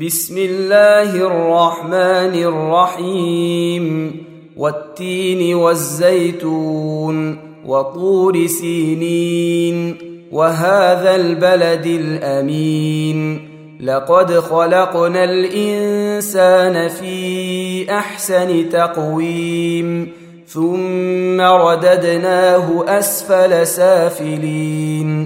بسم الله الرحمن الرحيم. والتين والزيتون وطور سينين وهذا البلد الأمين. لقد خلقنا الإنسان في أحسن تقويم ثم رددناه أسفل سافلين.